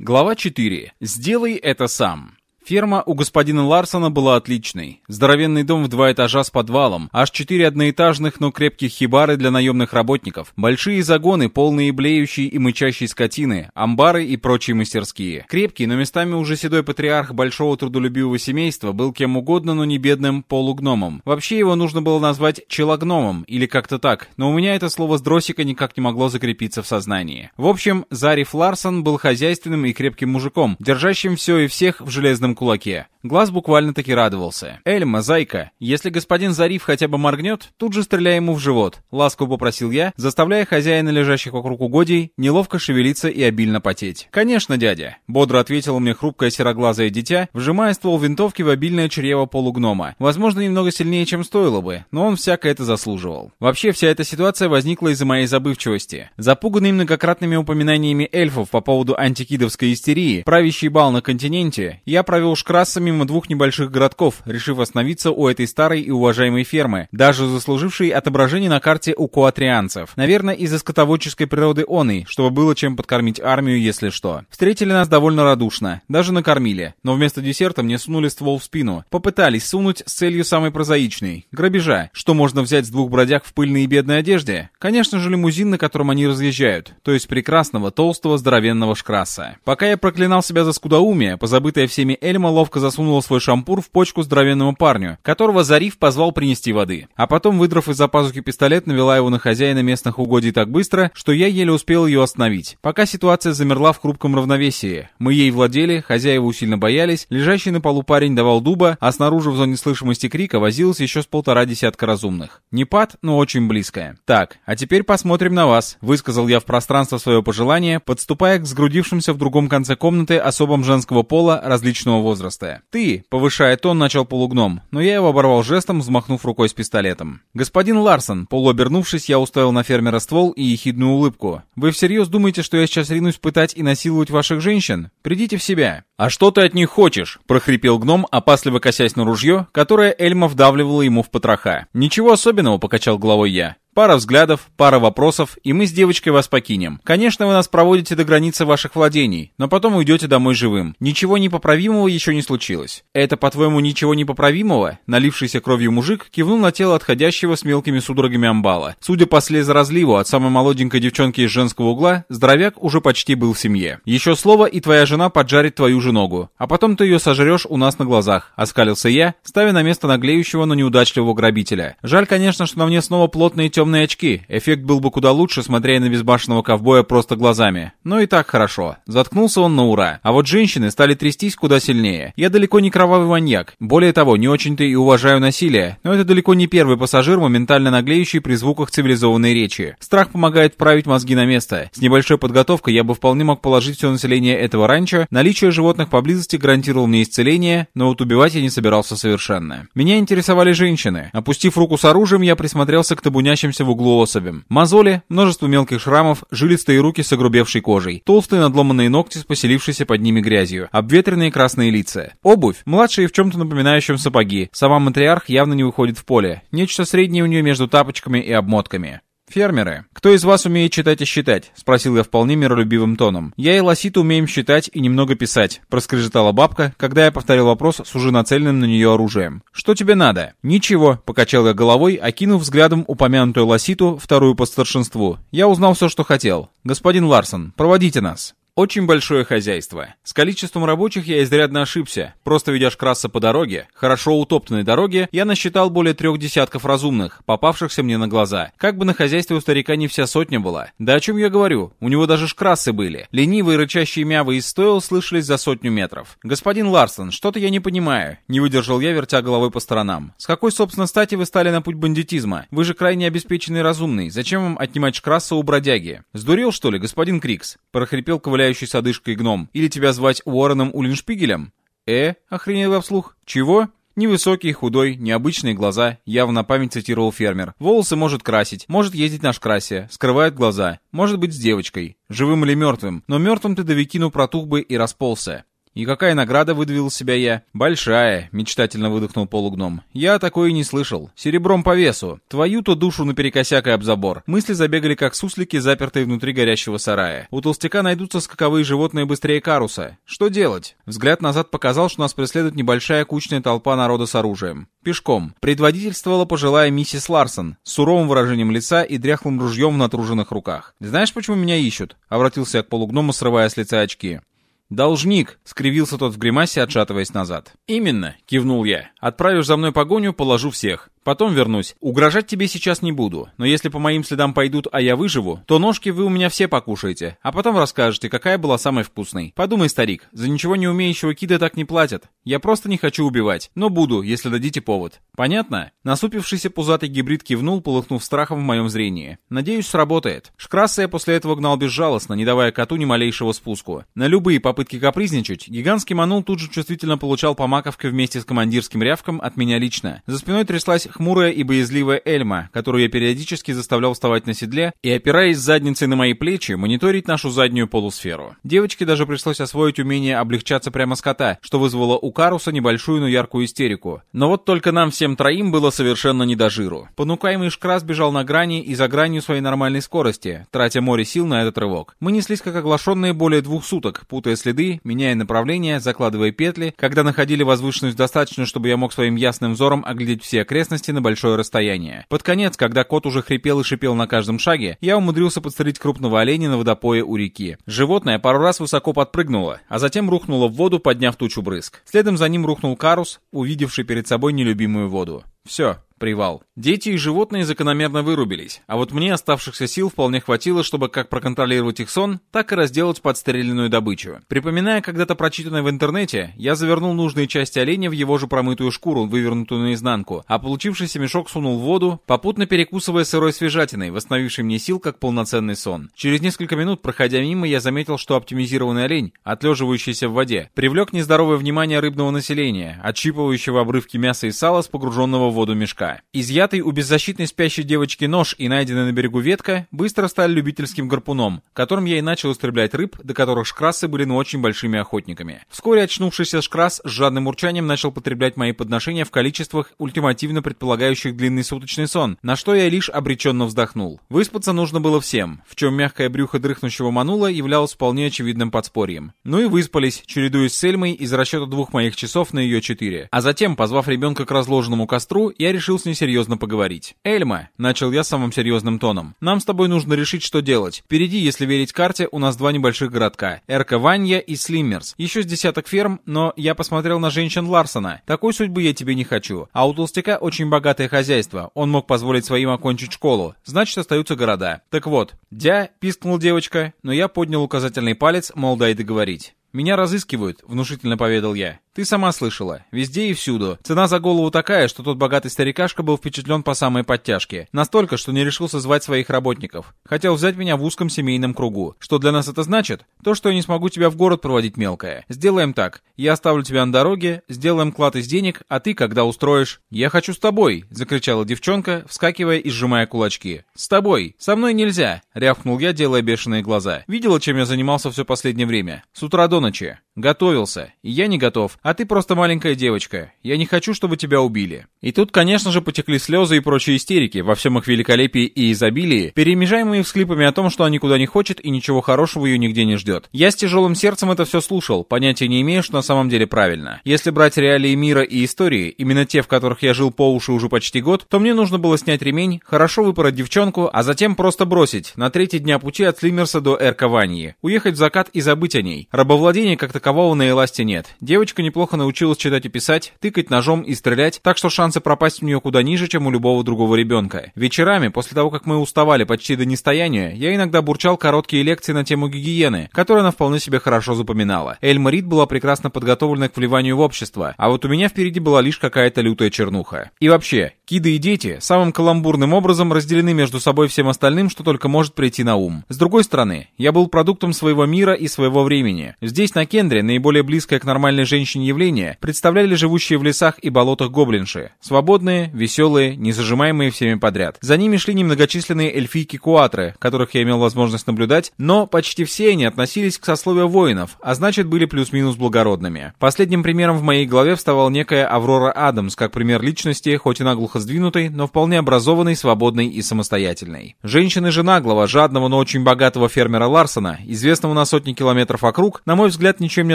Глава 4. Сделай это сам. Ферма у господина Ларсона была отличной. Здоровенный дом в два этажа с подвалом, аж четыре одноэтажных, но крепких хибары для наемных работников, большие загоны, полные блеющей и мычащей скотины, амбары и прочие мастерские. Крепкий, но местами уже седой патриарх большого трудолюбивого семейства был кем угодно, но не бедным полугномом. Вообще его нужно было назвать челогномом или как-то так, но у меня это слово с дросика никак не могло закрепиться в сознании. В общем, Зариф Ларсон был хозяйственным и крепким мужиком, держащим все и всех в железном кулаке. Глаз буквально-таки радовался. «Эльма, зайка, если господин Зариф хотя бы моргнет, тут же стреляй ему в живот», — ласково попросил я, заставляя хозяина лежащих вокруг угодий неловко шевелиться и обильно потеть. «Конечно, дядя», — бодро ответило мне хрупкое сероглазое дитя, вжимая ствол винтовки в обильное чрево полугнома. Возможно, немного сильнее, чем стоило бы, но он всяко это заслуживал. Вообще, вся эта ситуация возникла из-за моей забывчивости. Запуганный многократными упоминаниями эльфов по поводу антикидовской истерии, правящий бал на континенте, я провел шкрасса мимо двух небольших городков, решив остановиться у этой старой и уважаемой фермы, даже заслужившей отображение на карте у куатрианцев. Наверное, из-за скотоводческой природы оной, чтобы было чем подкормить армию, если что. Встретили нас довольно радушно, даже накормили, но вместо десерта мне сунули ствол в спину. Попытались сунуть с целью самой прозаичной — грабежа. Что можно взять с двух бродяг в пыльной и бедной одежде? Конечно же, лимузин, на котором они разъезжают, то есть прекрасного, толстого, здоровенного шкраса. Пока я проклинал себя за скудоумие, позабытое всеми Эльма ловко засунула свой шампур в почку здоровенному парню, которого Зариф позвал принести воды. А потом, выдрав из-за пазухи пистолет, навела его на хозяина местных угодий так быстро, что я еле успел ее остановить. Пока ситуация замерла в хрупком равновесии. Мы ей владели, хозяева усильно боялись, лежащий на полу парень давал дуба, а снаружи в зоне слышимости крика возилось еще с полтора десятка разумных. Не пад, но очень близкое. Так, а теперь посмотрим на вас, высказал я в пространство свое пожелание, подступая к сгрудившимся в другом конце комнаты особам женского пола различного возраста. «Ты!» — повышая тон, начал полугном, но я его оборвал жестом, взмахнув рукой с пистолетом. «Господин Ларсон!» — полуобернувшись, я уставил на фермера ствол и ехидную улыбку. «Вы всерьез думаете, что я сейчас ринусь пытать и насиловать ваших женщин? Придите в себя!» «А что ты от них хочешь?» — прохрипел гном, опасливо косясь на ружье, которое Эльма вдавливала ему в потроха. «Ничего особенного», — покачал головой я. Пара взглядов, пара вопросов, и мы с девочкой вас покинем. Конечно, вы нас проводите до границы ваших владений, но потом уйдете домой живым. Ничего непоправимого еще не случилось. Это, по-твоему, ничего непоправимого? Налившийся кровью мужик кивнул на тело отходящего с мелкими судорогами амбала. Судя по слезоразливу от самой молоденькой девчонки из женского угла, здоровяк уже почти был в семье. Еще слово, и твоя жена поджарит твою же ногу. А потом ты ее сожрешь у нас на глазах. Оскалился я, ставя на место наглеющего, но неудачливого грабителя. Жаль, конечно, что на мне снова плотные темные темные очки. Эффект был бы куда лучше, смотря на безбашенного ковбоя просто глазами. Но и так хорошо. Заткнулся он на ура. А вот женщины стали трястись куда сильнее. Я далеко не кровавый маньяк. Более того, не очень-то и уважаю насилие. Но это далеко не первый пассажир, моментально наглеющий при звуках цивилизованной речи. Страх помогает править мозги на место. С небольшой подготовкой я бы вполне мог положить все население этого ранчо. Наличие животных поблизости гарантировало мне исцеление, но вот убивать я не собирался совершенно. Меня интересовали женщины. Опустив руку с оружием, я присмотрелся к табунящим находящимся в углу особям. Мозоли, множество мелких шрамов, жилистые руки с огрубевшей кожей, толстые надломанные ногти с поселившейся под ними грязью, обветренные красные лица. Обувь, младшие в чем-то напоминающем сапоги. Сама матриарх явно не выходит в поле. Нечто среднее у нее между тапочками и обмотками. «Фермеры, кто из вас умеет читать и считать?» — спросил я вполне миролюбивым тоном. «Я и Лосита умеем считать и немного писать», — проскрежетала бабка, когда я повторил вопрос с уже нацеленным на нее оружием. «Что тебе надо?» «Ничего», — покачал я головой, окинув взглядом упомянутую Лоситу, вторую по старшинству. «Я узнал все, что хотел. Господин Ларсон, проводите нас». Очень большое хозяйство. С количеством рабочих я изрядно ошибся. Просто ведя шкраса по дороге, хорошо утоптанной дороге, я насчитал более трех десятков разумных, попавшихся мне на глаза. Как бы на хозяйстве у старика не вся сотня была. Да о чем я говорю? У него даже шкрасы были. Ленивые рычащие мявы из стоил слышались за сотню метров. Господин Ларсон, что-то я не понимаю. Не выдержал я, вертя головой по сторонам. С какой, собственно, стати вы стали на путь бандитизма? Вы же крайне обеспеченный разумный. Зачем вам отнимать шкраса у бродяги? Сдурел, что ли, господин Крикс? Прохрипел коваля управляющий с одышкой гном? Или тебя звать Уорреном Уллиншпигелем?» «Э?» — охренел я вслух. «Чего?» Невысокий, худой, необычные глаза, явно память цитировал фермер. Волосы может красить, может ездить на шкрасе, скрывает глаза, может быть с девочкой, живым или мертвым, но мертвым ты до Викину протух бы и расползся. «И какая награда?» — выдавил себя я. «Большая», — мечтательно выдохнул полугном. «Я такое и не слышал. Серебром по весу. Твою-то душу наперекосяк и об забор». Мысли забегали, как суслики, запертые внутри горящего сарая. У толстяка найдутся скаковые животные быстрее каруса. Что делать? Взгляд назад показал, что нас преследует небольшая кучная толпа народа с оружием. Пешком. Предводительствовала пожилая миссис Ларсон с суровым выражением лица и дряхлым ружьем в натруженных руках. «Знаешь, почему меня ищут?» — обратился я к полугному, срывая с лица очки. «Должник!» — скривился тот в гримасе, отшатываясь назад. «Именно!» — кивнул я. «Отправишь за мной погоню, положу всех. Потом вернусь. Угрожать тебе сейчас не буду, но если по моим следам пойдут, а я выживу, то ножки вы у меня все покушаете, а потом расскажете, какая была самой вкусной. Подумай, старик, за ничего не умеющего кида так не платят. Я просто не хочу убивать, но буду, если дадите повод. Понятно? Насупившийся пузатый гибрид кивнул, полыхнув страхом в моем зрении. Надеюсь, сработает. Шкраса я после этого гнал безжалостно, не давая коту ни малейшего спуску. На любые попытки капризничать, гигантский манул тут же чувствительно получал по маковке вместе с командирским рявком от меня лично. За спиной тряслась хмурая и боязливая Эльма, которую я периодически заставлял вставать на седле и, опираясь задницей на мои плечи, мониторить нашу заднюю полусферу. Девочке даже пришлось освоить умение облегчаться прямо с кота, что вызвало у Каруса небольшую, но яркую истерику. Но вот только нам всем троим было совершенно не до жиру. Понукаемый Шкрас бежал на грани и за гранью своей нормальной скорости, тратя море сил на этот рывок. Мы неслись как оглашенные более двух суток, путая следы, меняя направление, закладывая петли, когда находили возвышенность достаточно, чтобы я мог своим ясным взором оглядеть все окрестности, на большое расстояние. Под конец, когда кот уже хрипел и шипел на каждом шаге, я умудрился подстрелить крупного оленя на водопое у реки. Животное пару раз высоко подпрыгнуло, а затем рухнуло в воду, подняв тучу брызг. Следом за ним рухнул Карус, увидевший перед собой нелюбимую воду. Все, привал. Дети и животные закономерно вырубились, а вот мне оставшихся сил вполне хватило, чтобы как проконтролировать их сон, так и разделать подстреленную добычу. Припоминая когда-то прочитанное в интернете, я завернул нужные части оленя в его же промытую шкуру, вывернутую наизнанку, а получившийся мешок сунул в воду, попутно перекусывая сырой свежатиной, восстановившей мне сил как полноценный сон. Через несколько минут, проходя мимо, я заметил, что оптимизированный олень, отлеживающийся в воде, привлек нездоровое внимание рыбного населения, отщипывающего обрывки мяса и сала с погруженного в воду мешка. Изъятый у беззащитной спящей девочки нож и найденный на берегу ветка быстро стали любительским гарпуном, которым я и начал истреблять рыб, до которых шкрасы были ну очень большими охотниками. Вскоре очнувшийся шкрас с жадным урчанием начал потреблять мои подношения в количествах, ультимативно предполагающих длинный суточный сон, на что я лишь обреченно вздохнул. Выспаться нужно было всем, в чем мягкое брюхо дрыхнущего манула являлось вполне очевидным подспорьем. Ну и выспались, чередуясь с Эльмой из расчета двух моих часов на ее четыре. А затем, позвав ребенка к разложенному костру, я решил с ней серьезно поговорить. «Эльма», — начал я самым серьезным тоном, — «нам с тобой нужно решить, что делать. Впереди, если верить карте, у нас два небольших городка. Эрка и Слиммерс. Еще с десяток ферм, но я посмотрел на женщин Ларсона. Такой судьбы я тебе не хочу. А у толстяка очень богатое хозяйство. Он мог позволить своим окончить школу. Значит, остаются города. Так вот, «Дя», — пискнул девочка, но я поднял указательный палец, мол, дай договорить. «Меня разыскивают», — внушительно поведал я. Ты сама слышала. Везде и всюду. Цена за голову такая, что тот богатый старикашка был впечатлен по самой подтяжке. Настолько, что не решился звать своих работников. Хотел взять меня в узком семейном кругу. Что для нас это значит? То, что я не смогу тебя в город проводить мелкое. Сделаем так. Я оставлю тебя на дороге, сделаем клад из денег, а ты, когда устроишь... «Я хочу с тобой!» — закричала девчонка, вскакивая и сжимая кулачки. «С тобой! Со мной нельзя!» — рявкнул я, делая бешеные глаза. Видела, чем я занимался все последнее время? С утра до ночи. Готовился. И я не готов. А ты просто маленькая девочка. Я не хочу, чтобы тебя убили. И тут, конечно же, потекли слезы и прочие истерики во всем их великолепии и изобилии, перемежаемые всклипами о том, что она никуда не хочет и ничего хорошего ее нигде не ждет. Я с тяжелым сердцем это все слушал, понятия не имея, что на самом деле правильно. Если брать реалии мира и истории, именно те, в которых я жил по уши уже почти год, то мне нужно было снять ремень, хорошо выпороть девчонку, а затем просто бросить на третий дня пути от Слимерса до Эрковании, уехать в закат и забыть о ней. Рабовладение как-то такового на Эласте нет. Девочка неплохо научилась читать и писать, тыкать ножом и стрелять, так что шансы пропасть у нее куда ниже, чем у любого другого ребенка. Вечерами, после того, как мы уставали почти до нестояния, я иногда бурчал короткие лекции на тему гигиены, которые она вполне себе хорошо запоминала. Эльма Рид была прекрасно подготовлена к вливанию в общество, а вот у меня впереди была лишь какая-то лютая чернуха. И вообще, киды и дети самым каламбурным образом разделены между собой всем остальным, что только может прийти на ум. С другой стороны, я был продуктом своего мира и своего времени. Здесь, на Кенде, Саламандре наиболее близкое к нормальной женщине явление представляли живущие в лесах и болотах гоблинши. Свободные, веселые, не зажимаемые всеми подряд. За ними шли немногочисленные эльфийки-куатры, которых я имел возможность наблюдать, но почти все они относились к сословию воинов, а значит были плюс-минус благородными. Последним примером в моей голове вставал некая Аврора Адамс, как пример личности, хоть и наглухо сдвинутой, но вполне образованной, свободной и самостоятельной. Женщины же наглого, жадного, но очень богатого фермера Ларсона, известного на сотни километров вокруг, на мой взгляд, ничем не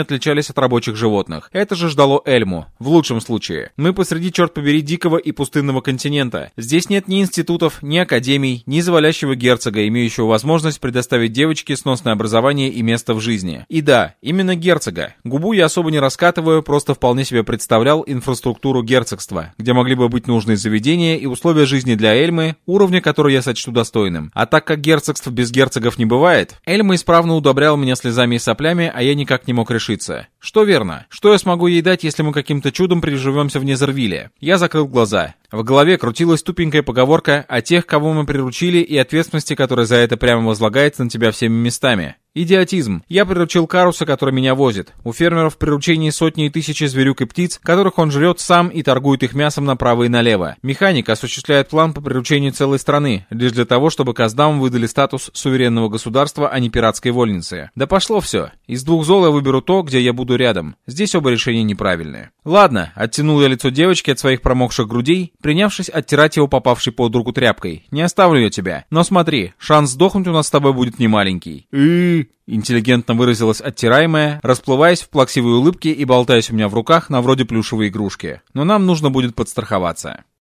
отличались от рабочих животных. Это же ждало Эльму. В лучшем случае. Мы посреди, черт побери, дикого и пустынного континента. Здесь нет ни институтов, ни академий, ни завалящего герцога, имеющего возможность предоставить девочке сносное образование и место в жизни. И да, именно герцога. Губу я особо не раскатываю, просто вполне себе представлял инфраструктуру герцогства, где могли бы быть нужные заведения и условия жизни для Эльмы, уровня, который я сочту достойным. А так как герцогств без герцогов не бывает, Эльма исправно удобрял меня слезами и соплями, а я никак не мог решиться. Что верно? Что я смогу ей дать, если мы каким-то чудом приживемся в Незервиле? Я закрыл глаза. В голове крутилась тупенькая поговорка о тех, кого мы приручили, и ответственности, которая за это прямо возлагается на тебя всеми местами. Идиотизм. Я приручил Каруса, который меня возит. У фермеров в приручении сотни и тысячи зверюк и птиц, которых он жрет сам и торгует их мясом направо и налево. Механик осуществляет план по приручению целой страны, лишь для того, чтобы Каздам выдали статус суверенного государства, а не пиратской вольницы. Да пошло все. Из двух зол я выберу то, где я буду рядом. Здесь оба решения неправильные. Ладно, оттянул я лицо девочки от своих промокших грудей, принявшись оттирать его попавшей под руку тряпкой. Не оставлю я тебя. Но смотри, шанс сдохнуть у нас с тобой будет немаленький. И интеллигентно выразилась оттираемая, расплываясь в плаксивой улыбке и болтаясь у меня в руках на вроде плюшевой игрушки. Но нам нужно будет подстраховаться.